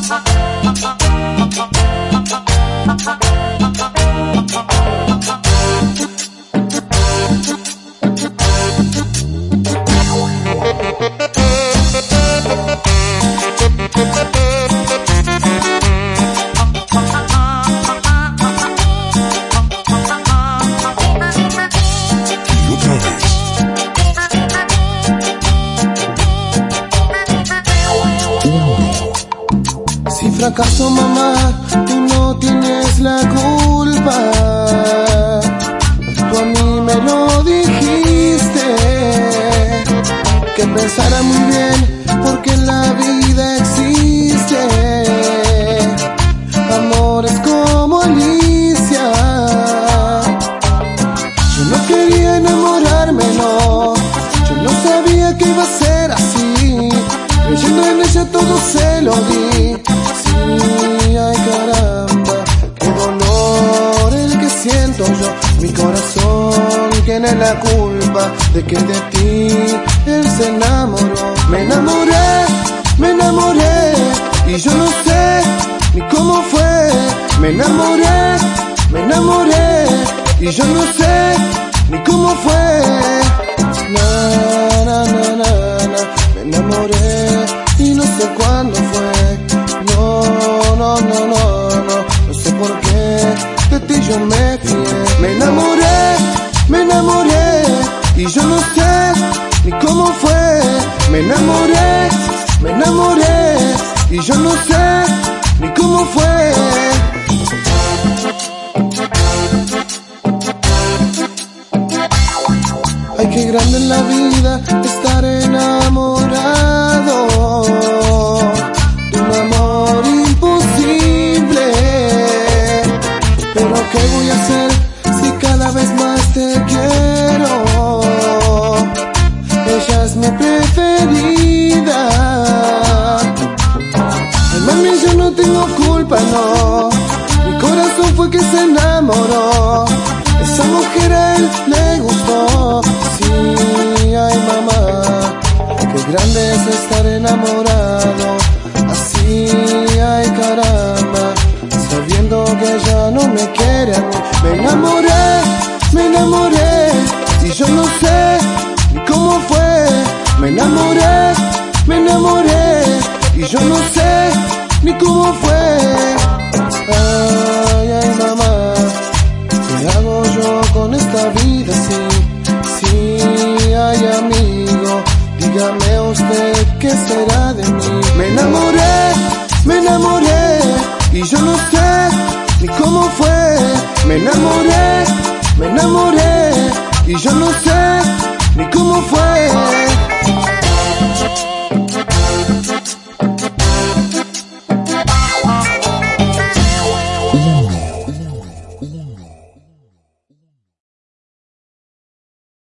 Vez. Si fracaso mamá, tú no tienes la culpa. Tú a mí me lo dijiste. Que pensara muy bien, porque la vida existe. Amores como Alicia. Yo no quería enamorarme, no. Yo no sabía que iba a ser así. Creyendo en ella todo se lo di. Caramba, qué dolor el que siento yo. Mi corazón tiene la culpa de que de ti él se enamoró. Me enamoré, me enamoré y yo no sé ni cómo fue. Me enamoré, me enamoré y yo no sé ni cómo fue. Me enamoré, me enamoré y yo no sé ni cómo fue. Me enamoré, me enamoré y yo no sé ni cómo fue. Ay, qué grande en la vida estar enamorado qué voy a hacer si cada vez más te quiero. Ella es mi preferida. Mami, yo no tengo culpa, no. Mi corazón fue que se enamoró. Esa mujer a él le gustó. Sí, ay, mamá. Qué grande es estar enamorado. Sabiendo que ella no me quiere a mí. Me enamoré, me enamoré. Y yo no sé ni cómo fue. Me enamoré, me enamoré. Y yo no sé ni cómo fue. Ay, ay, mamá. ¿Qué hago yo con esta vida? Sí, sí, ay, amigo. Dígame usted qué será de mí. Me enamoré, me enamoré. Y yo no sé ni cómo fue. Me enamoré, me enamoré y yo no sé ni cómo fue.